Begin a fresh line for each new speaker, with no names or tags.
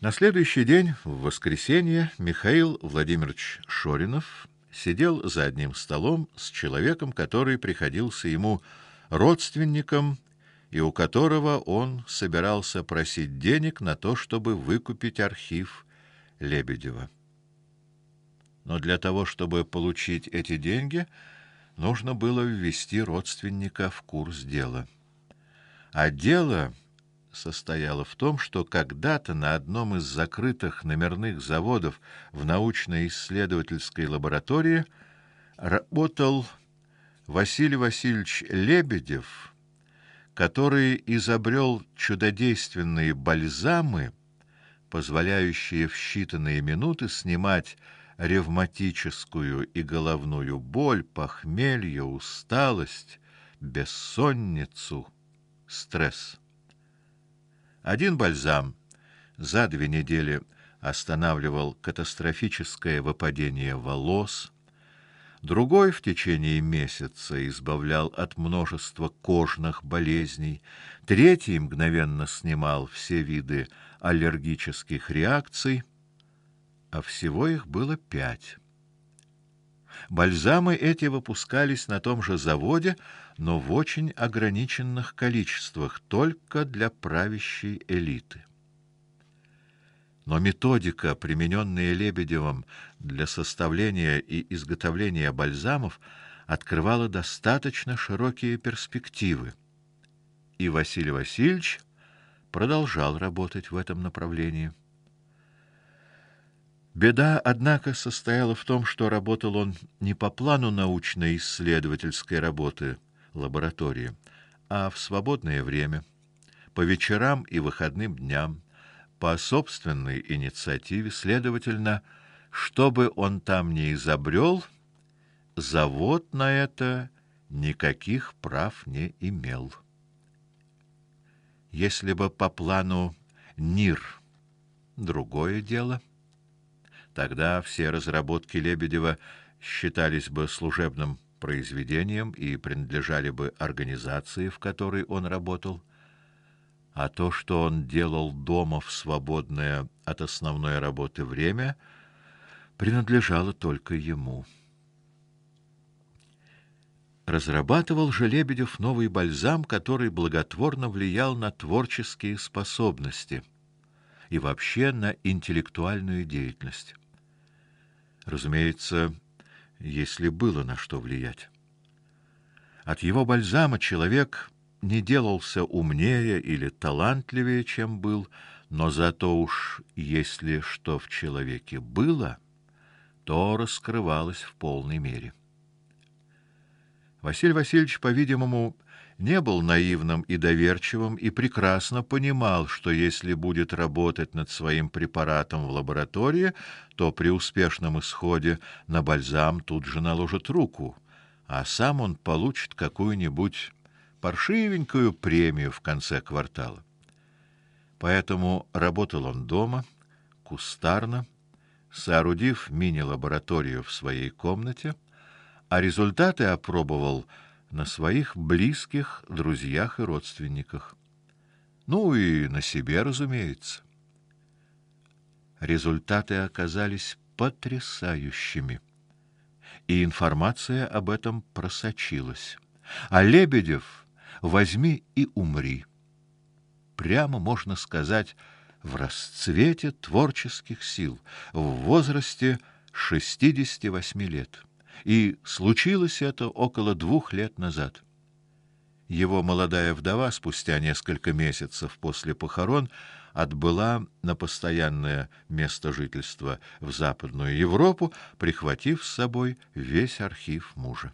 На следующий день, в воскресенье, Михаил Владимирович Шоринов сидел за одним столом с человеком, который приходился ему родственником и у которого он собирался просить денег на то, чтобы выкупить архив Лебедева. Но для того, чтобы получить эти деньги, нужно было ввести родственника в курс дела. А дело состояло в том, что когда-то на одном из закрытых номерных заводов в научно-исследовательской лаборатории работал Василий Васильевич Лебедев, который изобрел чудодейственные бальзамы, позволяющие в считанные минуты снимать ревматическую и головную боль, похмелье, усталость, бессонницу, стресс. Один бальзам за две недели останавливал катастрофическое выпадение волос, другой в течение месяца избавлял от множества кожных болезней, третий мгновенно снимал все виды аллергических реакций, а всего их было пять. Бальзамы эти выпускались на том же заводе, но в очень ограниченных количествах, только для правящей элиты. Но методика, примененная Лебедевым для составления и изготовления бальзамов, открывала достаточно широкие перспективы. И Василий Васильевич продолжал работать в этом направлении. Беда, однако, состояла в том, что работал он не по плану научно-исследовательской работы лаборатории, а в свободное время, по вечерам и выходным дням, по собственной инициативе, следовательно, что бы он там ни изобрел, завод на это никаких прав не имел. Если бы по плану НИР другое дело, Тогда все разработки Лебедева считались бы служебным произведением и принадлежали бы организации, в которой он работал. А то, что он делал дома в свободное от основной работы время, принадлежало только ему. Разрабатывал же Лебедев новый бальзам, который благотворно влиял на творческие способности и вообще на интеллектуальную деятельность. Разумеется, если было на что влиять. От его бальзама человек не делался умнее или талантливее, чем был, но зато уж если что в человеке было, то раскрывалось в полной мере. Василий Васильевич, по-видимому, не был наивным и доверчивым и прекрасно понимал, что если будет работать над своим препаратом в лаборатории, то при успешном исходе на бальзам тут же наложат руку, а сам он получит какую-нибудь паршивенькую премию в конце квартала. Поэтому работал он дома, кустарно, соорудив мини-лабораторию в своей комнате, а результаты опробовал на своих близких, друзьях и родственниках. Ну и на себе, разумеется. Результаты оказались потрясающими. И информация об этом просочилась. А Лебедев возьми и умри. Прямо можно сказать, в расцвете творческих сил, в возрасте 68 лет и случилось это около двух лет назад. Его молодая вдова спустя несколько месяцев после похорон отбыла на постоянное место жительства в Западную Европу, прихватив с собой весь архив мужа.